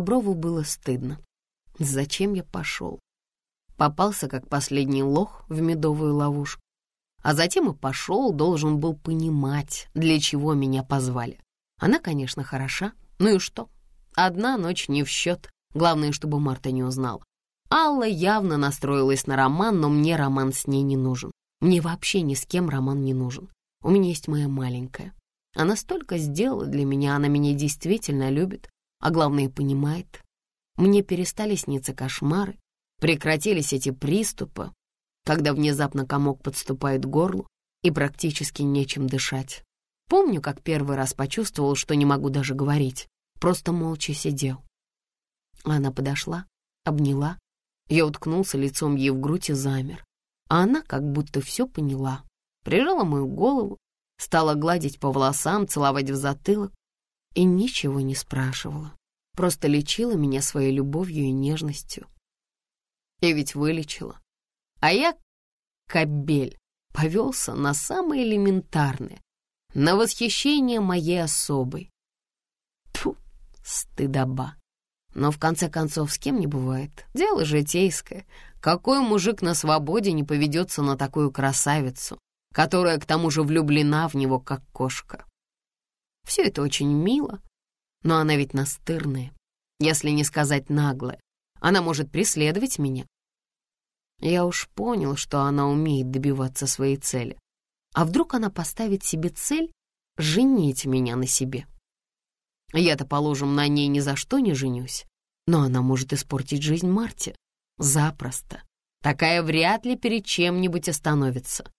Боброву было стыдно. Зачем я пошел? Попался, как последний лох, в медовую ловушку. А затем и пошел, должен был понимать, для чего меня позвали. Она, конечно, хороша. Ну и что? Одна ночь не в счет. Главное, чтобы Марта не узнала. Алла явно настроилась на роман, но мне роман с ней не нужен. Мне вообще ни с кем роман не нужен. У меня есть моя маленькая. Она столько сделала для меня, она меня действительно любит, а главное, понимает. Мне перестали сниться кошмары, прекратились эти приступы, когда внезапно комок подступает к горлу и практически нечем дышать. Помню, как первый раз почувствовал, что не могу даже говорить, просто молча сидел. Она подошла, обняла, я уткнулся лицом ей в грудь и замер, а она как будто все поняла, прижала мою голову, стала гладить по волосам, целовать в затылок и ничего не спрашивала, просто лечила меня своей любовью и нежностью. И ведь вылечила. А я, кобель, повелся на самое элементарное, на восхищение моей особой. Тьфу, стыдоба. Но в конце концов с кем не бывает. Дело житейское. Какой мужик на свободе не поведется на такую красавицу, которая к тому же влюблена в него, как кошка? Все это очень мило, но она ведь настырная, если не сказать наглая. Она может преследовать меня. Я уж понял, что она умеет добиваться своей цели. А вдруг она поставит себе цель женить меня на себе? Я-то, положим, на ней ни за что не женюсь, но она может испортить жизнь Марте. Запросто. Такая вряд ли перед чем-нибудь остановится.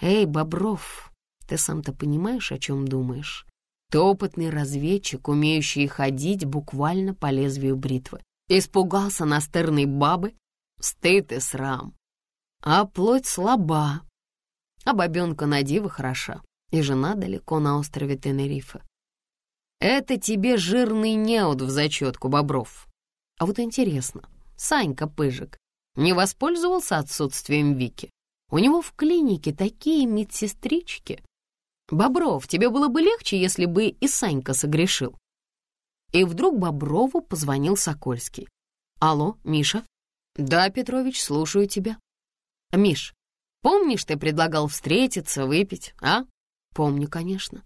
Эй, Бобров, ты сам-то понимаешь, о чем думаешь? Ты опытный разведчик, умеющий ходить буквально по лезвию бритвы. Испугался настырной бабы? Стыд и срам. А плоть слаба, а бабенка на диво хороша, и жена далеко на острове Тенерифе. Это тебе жирный неуд в зачетку, Бобров. А вот интересно, Санька Пыжик не воспользовался отсутствием Вики? У него в клинике такие медсестрички. Бобров, тебе было бы легче, если бы и Санька согрешил. И вдруг Боброву позвонил Сокольский. «Алло, Миша?» «Да, Петрович, слушаю тебя». «Миш, Помнишь, ты предлагал встретиться, выпить, а? Помню, конечно.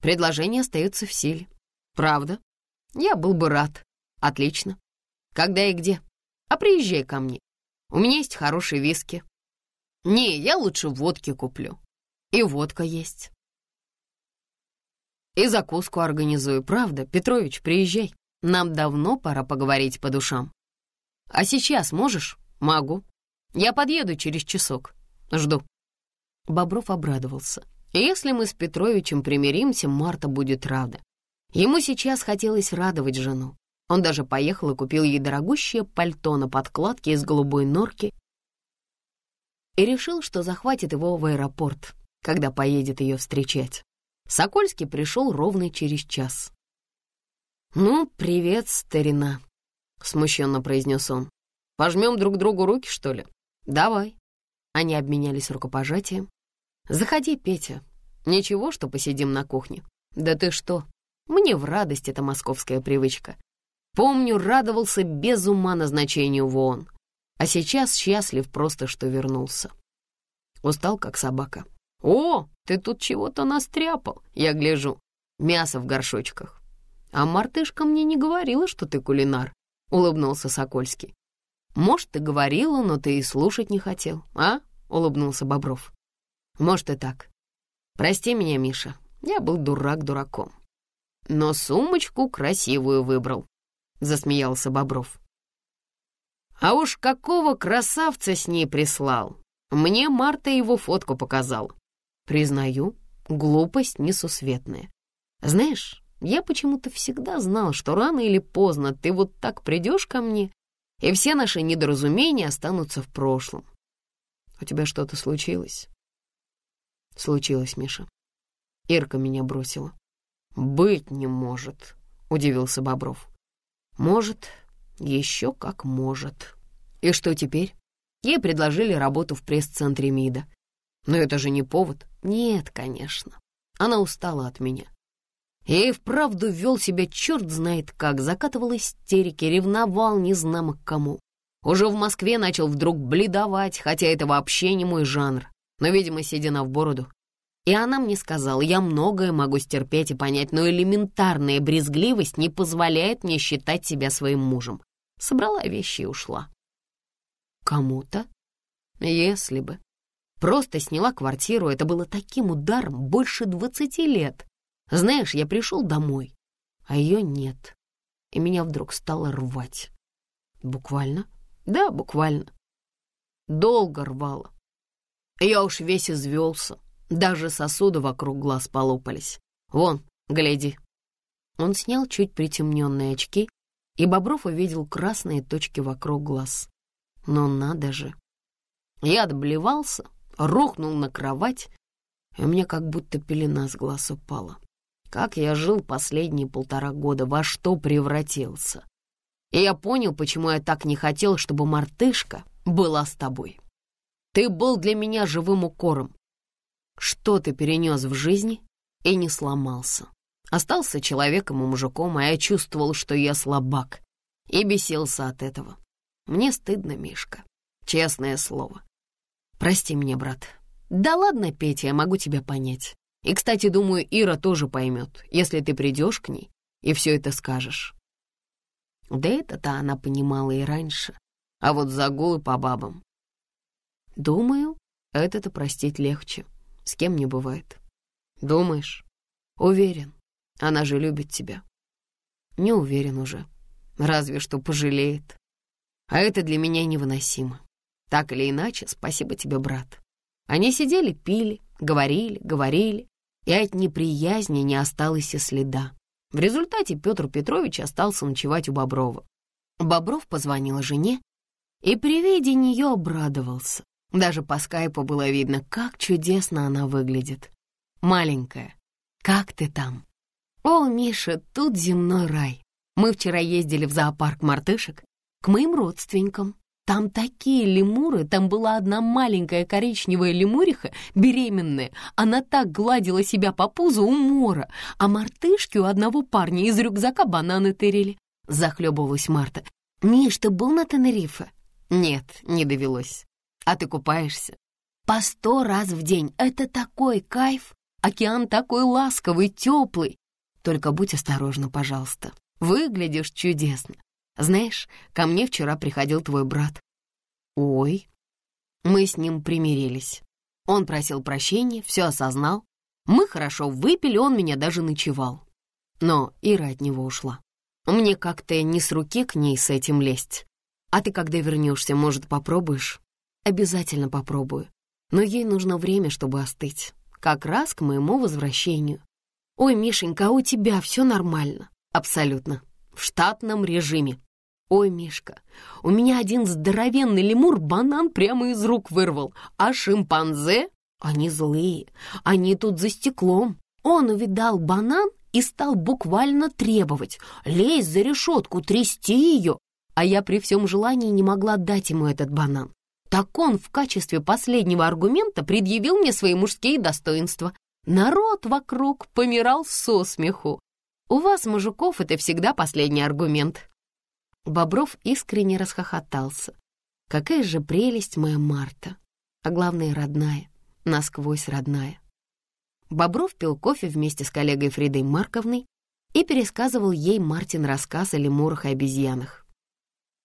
Предложение остается в силе. Правда? Я был бы рад. Отлично. Когда и где? А приезжай ко мне. У меня есть хорошие виски. Не, я лучше водки куплю. И водка есть. И закуску организую, правда? Петрович, приезжай. Нам давно пора поговорить по душам. А сейчас можешь? Могу. Я подъеду через часок. Жду». Бобров обрадовался. «Если мы с Петровичем примиримся, Марта будет рада. Ему сейчас хотелось радовать жену. Он даже поехал и купил ей дорогущее пальто на подкладке из голубой норки и решил, что захватит его в аэропорт, когда поедет ее встречать. Сокольский пришел ровно через час. «Ну, привет, старина», — смущенно произнес он. «Пожмем друг другу руки, что ли?» «Давай». Они обменялись рукопожатием. «Заходи, Петя. Ничего, что посидим на кухне. Да ты что? Мне в радость эта московская привычка. Помню, радовался без ума назначению в ООН. А сейчас счастлив просто, что вернулся. Устал, как собака. «О, ты тут чего-то настряпал, я гляжу. Мясо в горшочках. А мартышка мне не говорила, что ты кулинар», — улыбнулся Сокольский. «Может, ты говорила, но ты и слушать не хотел, а?» — улыбнулся Бобров. «Может, и так. Прости меня, Миша, я был дурак дураком. Но сумочку красивую выбрал», — засмеялся Бобров. «А уж какого красавца с ней прислал! Мне Марта его фотку показал. Признаю, глупость несусветная. Знаешь, я почему-то всегда знал, что рано или поздно ты вот так придешь ко мне и все наши недоразумения останутся в прошлом. У тебя что-то случилось? Случилось, Миша. Ирка меня бросила. Быть не может, удивился Бобров. Может, еще как может. И что теперь? Ей предложили работу в пресс-центре МИДа. Но это же не повод. Нет, конечно. Она устала от меня. Я и вправду вел себя черт знает как, закатывал истерики, ревновал незнамо к кому. Уже в Москве начал вдруг бледовать, хотя это вообще не мой жанр, но, видимо, седина в бороду. И она мне сказала, я многое могу стерпеть и понять, но элементарная брезгливость не позволяет мне считать себя своим мужем. Собрала вещи и ушла. Кому-то? Если бы. Просто сняла квартиру, это было таким ударом больше двадцати лет. Знаешь, я пришел домой, а ее нет, и меня вдруг стало рвать. Буквально? Да, буквально. Долго рвало. Я уж весь извелся, даже сосуды вокруг глаз полопались. Вон, гляди. Он снял чуть притемненные очки, и Бобров увидел красные точки вокруг глаз. Но надо же. Я отблевался, рухнул на кровать, и у меня как будто пелена с глаз упала. Как я жил последние полтора года, во что превратился. И я понял, почему я так не хотел, чтобы мартышка была с тобой. Ты был для меня живым укором. Что ты перенес в жизни и не сломался. Остался человеком и мужиком, а я чувствовал, что я слабак, и бесился от этого. Мне стыдно, Мишка, честное слово. Прости меня, брат. Да ладно, Петя, я могу тебя понять. И, кстати, думаю, Ира тоже поймет, если ты придешь к ней и все это скажешь. Да это-то она понимала и раньше, а вот загулы по бабам Думаю, это-то простить легче. С кем не бывает. Думаешь? Уверен. Она же любит тебя. Не уверен уже. Разве что пожалеет. А это для меня невыносимо. Так или иначе, спасибо тебе, брат. Они сидели, пили, говорили, говорили, и от неприязни не осталось и следа. В результате Петр Петрович остался ночевать у Боброва. Бобров позвонил жене и при виде нее обрадовался. Даже по скайпу было видно, как чудесно она выглядит. Маленькая, как ты там? О, Миша, тут земной рай. Мы вчера ездили в зоопарк мартышек к моим родственникам. Там такие лемуры, там была одна маленькая коричневая лемуриха, беременная. Она так гладила себя по пузу у мора, а мартышки у одного парня из рюкзака бананы тырили. Захлебывалась Марта. «Миш, ты был на Тенерифе?» «Нет, не довелось. А ты купаешься? По сто раз в день. Это такой кайф. Океан такой ласковый, теплый. Только будь осторожна, пожалуйста. Выглядишь чудесно. Знаешь, ко мне вчера приходил твой брат. Ой. Мы с ним примирились. Он просил прощения, все осознал. Мы хорошо выпили, он меня даже ночевал. Но Ира от него ушла. Мне как-то не с руки к ней с этим лезть. А ты, когда вернешься, может, попробуешь? Обязательно попробую. Но ей нужно время, чтобы остыть. Как раз к моему возвращению. Ой, Мишенька, а у тебя все нормально? Абсолютно. В штатном режиме. Ой, Мишка, у меня один здоровенный лемур банан прямо из рук вырвал, а шимпанзе, они злые, они тут за стеклом. Он увидал банан и стал буквально требовать, лезть за решетку, трясти ее, а я при всем желании не могла дать ему этот банан. Так он в качестве последнего аргумента предъявил мне свои мужские достоинства. Народ вокруг помирал со смеху. У вас, мужиков, это всегда последний аргумент. Бобров искренне расхохотался. Какая же прелесть моя Марта, а главное, родная, насквозь родная. Бобров пил кофе вместе с коллегой Фридой Марковной и пересказывал ей Мартин рассказ о лемурах и обезьянах.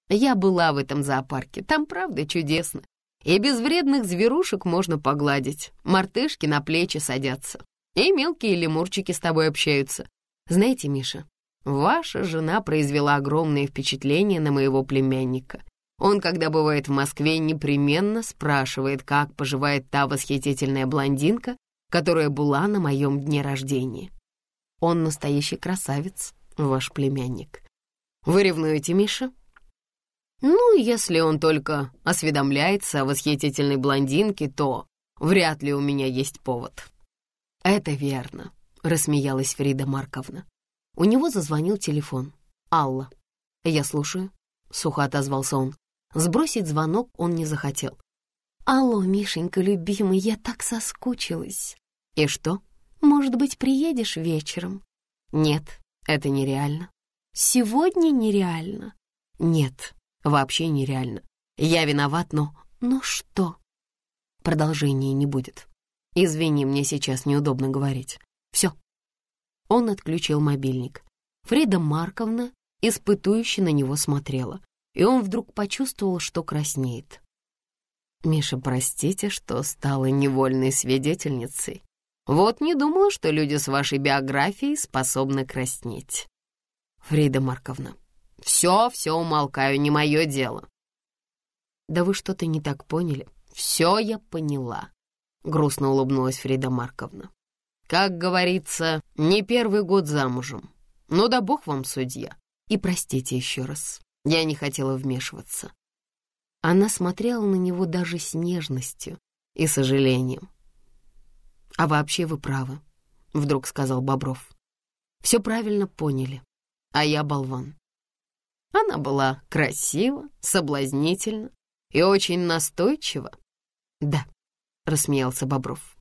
Я была в этом зоопарке, там правда чудесно. И без вредных зверушек можно погладить. Мартышки на плечи садятся. И мелкие лемурчики с тобой общаются. Знаете, Миша, ваша жена произвела огромное впечатление на моего племянника. Он, когда бывает в Москве, непременно спрашивает, как поживает та восхитительная блондинка, которая была на моем дне рождения. Он настоящий красавец, ваш племянник. Вы ревнуете, Миша? Ну, если он только осведомляется о восхитительной блондинке, то вряд ли у меня есть повод. Это верно, рассмеялась Фрида Марковна. У него зазвонил телефон. Алла. Я слушаю, сухо отозвался он. Сбросить звонок он не захотел. «Алло, Мишенька, любимый, я так соскучилась». «И что? Может быть, приедешь вечером?» Нет, это нереально. Сегодня нереально. Нет, вообще нереально. Я виноват, но... Но что? Продолжения не будет. Извини, мне сейчас неудобно говорить. Все. Он отключил мобильник. Фрида Марковна испытующе на него смотрела, и он вдруг почувствовал, что краснеет. «Миша, простите, что стала невольной свидетельницей. Вот не думала, что люди с вашей биографией способны краснеть. Фрида Марковна, все, все, умолкаю, не мое дело. Да вы что-то не так поняли. Все я поняла, грустно улыбнулась Фрида Марковна. Как говорится, не первый год замужем. Ну да бог вам судья. И простите еще раз, я не хотела вмешиваться. Она смотрела на него даже с нежностью и сожалением. «А вообще вы правы», — вдруг сказал Бобров. «Все правильно поняли, а я болван». Она была красива, соблазнительна и очень настойчива. «Да», — рассмеялся Бобров.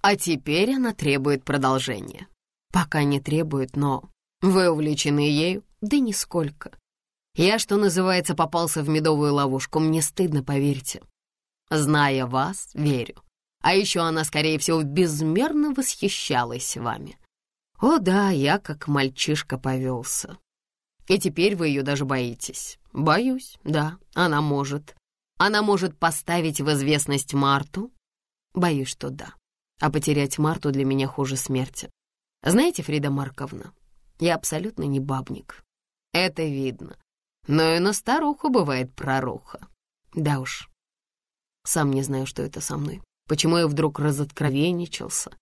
«А теперь она требует продолжения». «Пока не требует, но вы увлечены ею?» «Да нисколько. Я, что называется, попался в медовую ловушку. Мне стыдно, поверьте. Зная вас, верю. А еще она, скорее всего, безмерно восхищалась вами. О да, я как мальчишка повелся. И теперь вы ее даже боитесь. Боюсь, да, она может. Она может поставить в известность Марту? Боюсь, что да. А потерять Марту для меня хуже смерти. Знаете, Фрида Марковна, я абсолютно не бабник. Это видно. Но и на старуху бывает проруха. Да уж, сам не знаю, что это со мной. Почему я вдруг разоткровенничался?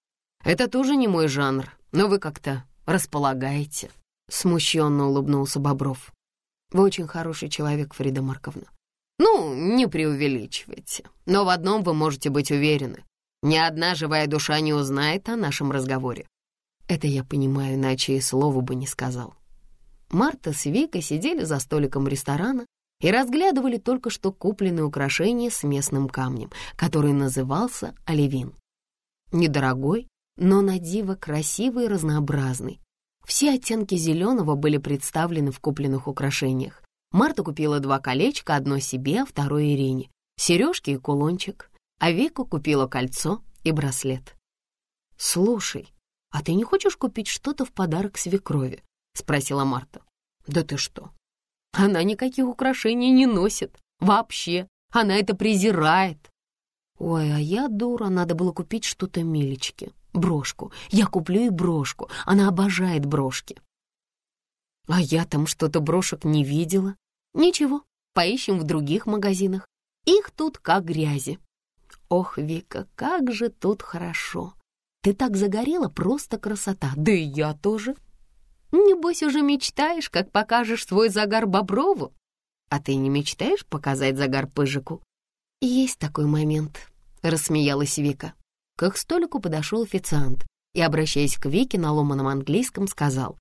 Это тоже не мой жанр, но вы как-то располагаете. Смущенно улыбнулся Бобров. Вы очень хороший человек, Фрида Марковна. Ну, не преувеличивайте. Но в одном вы можете быть уверены. Ни одна живая душа не узнает о нашем разговоре. Это я понимаю, иначе и слова бы не сказал. Марта с Викой сидели за столиком ресторана и разглядывали только что купленное украшение с местным камнем, который назывался оливин. Недорогой, но на диво красивый и разнообразный. Все оттенки зеленого были представлены в купленных украшениях. Марта купила два колечка, одно себе, а второе Ирине, сережки и кулончик, а Вика купила кольцо и браслет. «Слушай, а ты не хочешь купить что-то в подарок свекрови?» — спросила Марта. «Да ты что, она никаких украшений не носит. Вообще. Она это презирает. Ой, а я дура, надо было купить что-то милечки. Брошку. Я куплю и брошку. Она обожает брошки. А я там что-то брошек не видела. Ничего, поищем в других магазинах. Их тут как грязи. Ох, Вика, как же тут хорошо. Ты так загорела, просто красота. Да и я тоже. Небось, уже мечтаешь, как покажешь свой загар Боброву? А ты не мечтаешь показать загар Пыжику? Есть такой момент, — рассмеялась Вика. К их столику подошел официант и, обращаясь к Вике на ломаном английском, сказал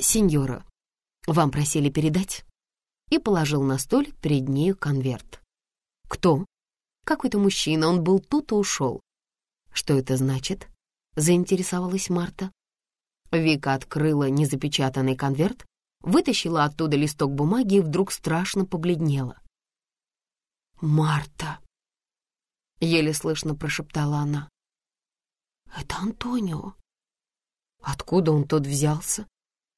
«Сеньора, вам просили передать?» и положил на столик перед нею конверт. «Кто?» «Какой-то мужчина, он был тут и ушел». «Что это значит?» — заинтересовалась Марта. Вика открыла незапечатанный конверт, вытащила оттуда листок бумаги и вдруг страшно побледнела. «Марта!» — еле слышно прошептала она. «Это Антонио. Откуда он тут взялся?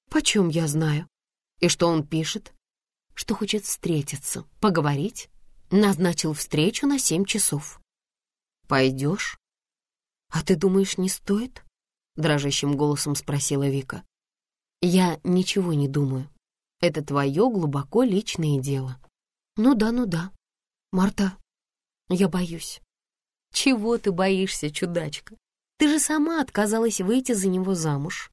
Почем я знаю? И что он пишет? Что хочет встретиться, поговорить? Назначил встречу на семь часов. Пойдешь? А ты думаешь, не стоит?» — дрожащим голосом спросила Вика. «Я ничего не думаю. Это твое глубоко личное дело». «Ну да, ну да. Марта, я боюсь». «Чего ты боишься, чудачка? Ты же сама отказалась выйти за него замуж».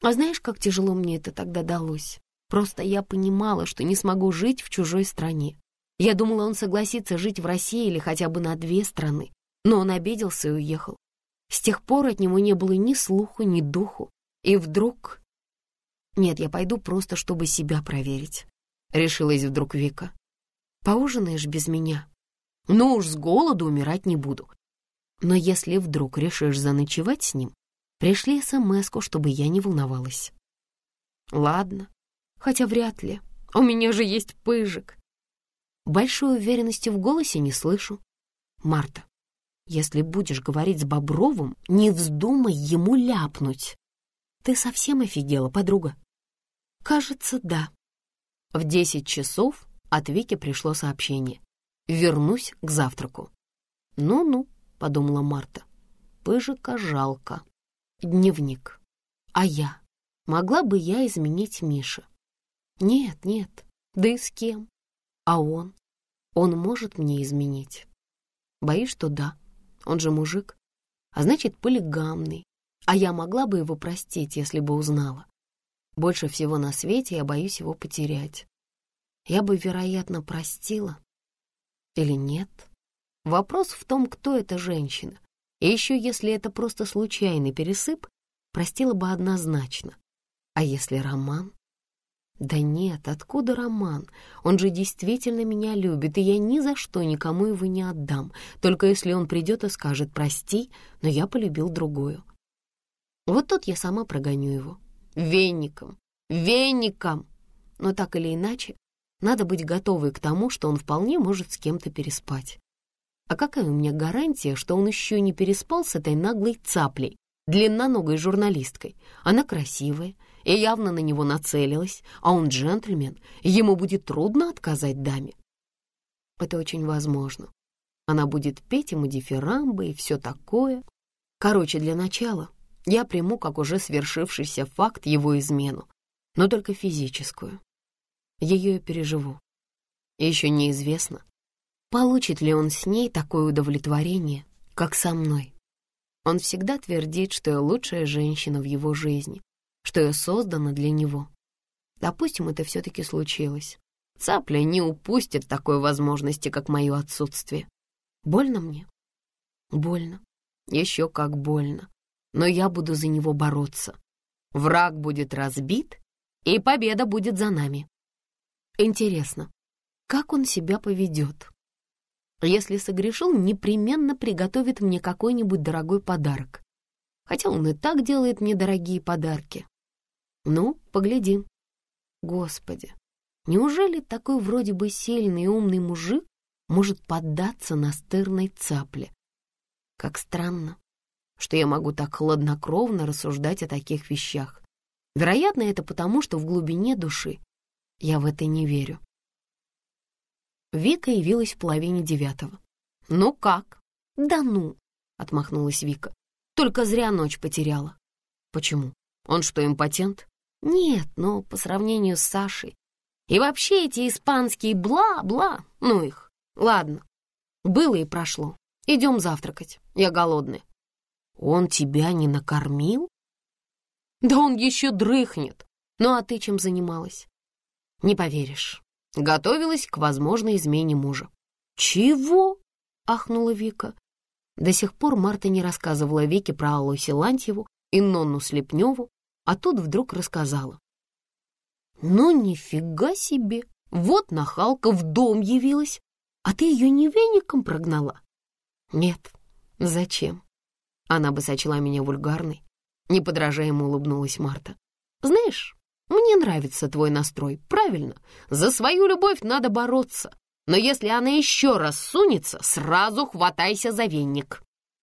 А знаешь, как тяжело мне это тогда далось? Просто я понимала, что не смогу жить в чужой стране. Я думала, он согласится жить в России или хотя бы на две страны. Но он обиделся и уехал. С тех пор от него не было ни слуху, ни духу. И вдруг... Нет, я пойду просто, чтобы себя проверить. Решилась вдруг Вика. Поужинаешь без меня? Ну уж с голоду умирать не буду. Но если вдруг решишь заночевать с ним, Пришли смс чтобы я не волновалась. Ладно, хотя вряд ли. У меня же есть пыжик. Большой уверенности в голосе не слышу. Марта, если будешь говорить с Бобровым, не вздумай ему ляпнуть. Ты совсем офигела, подруга? Кажется, да. В десять часов от Вики пришло сообщение. Вернусь к завтраку. Ну-ну, подумала Марта. Пыжика жалко. Дневник. А я? Могла бы я изменить Мише? Нет, нет. Да и с кем? А он? Он может мне изменить? Боюсь, что да. Он же мужик. А значит, полигамный. А я могла бы его простить, если бы узнала. Больше всего на свете я боюсь его потерять. Я бы, вероятно, простила. Или нет? Вопрос в том, кто эта женщина. И еще если это просто случайный пересып, простила бы однозначно. А если роман? Да нет, откуда роман? Он же действительно меня любит, и я ни за что никому его не отдам, только если он придет и скажет «прости, но я полюбил другую». Вот тут я сама прогоню его. Веником, веником! Но так или иначе, надо быть готовой к тому, что он вполне может с кем-то переспать. А какая у меня гарантия, что он еще не переспал с этой наглой цаплей, длинноногой журналисткой? Она красивая, и явно на него нацелилась, а он джентльмен, ему будет трудно отказать даме. Это очень возможно. Она будет петь ему дифирамбы и все такое. Короче, для начала я приму как уже свершившийся факт его измену, но только физическую. Ее я переживу. Еще неизвестно, получит ли он с ней такое удовлетворение, как со мной. Он всегда твердит, что я лучшая женщина в его жизни, что я создана для него. Допустим, это все-таки случилось. Цапля не упустит такой возможности, как мое отсутствие. Больно мне? Больно. Еще как больно. Но я буду за него бороться. Враг будет разбит, и победа будет за нами. Интересно, как он себя поведет? Если согрешил, непременно приготовит мне какой-нибудь дорогой подарок. Хотя он и так делает мне дорогие подарки. Ну, поглядим. Господи, неужели такой вроде бы сильный и умный мужик может поддаться настырной цапле? Как странно, что я могу так хладнокровно рассуждать о таких вещах. Вероятно, это потому, что в глубине души я в это не верю. Вика явилась в половине девятого. «Ну как?» «Да ну!» — отмахнулась Вика. «Только зря ночь потеряла». «Почему? Он что, импотент?» Нет, но по сравнению с Сашей. И вообще эти испанские бла-бла, ну их. Ладно, было и прошло. Идем завтракать, я голодная. Он тебя не накормил? Да он еще дрыхнет. Ну а ты чем занималась? Не поверишь. Готовилась к возможной измене мужа. Чего? Ахнула Вика. До сих пор Марта не рассказывала Вике про Аллу Силантьеву и Нонну Слепневу, а тут вдруг рассказала. «Ну, нифига себе! Вот нахалка в дом явилась, а ты ее не веником прогнала?» «Нет, зачем?» Она бы сочла меня вульгарной. Неподражаемо улыбнулась Марта. «Знаешь, мне нравится твой настрой, правильно. За свою любовь надо бороться. Но если она еще раз сунется, сразу хватайся за веник».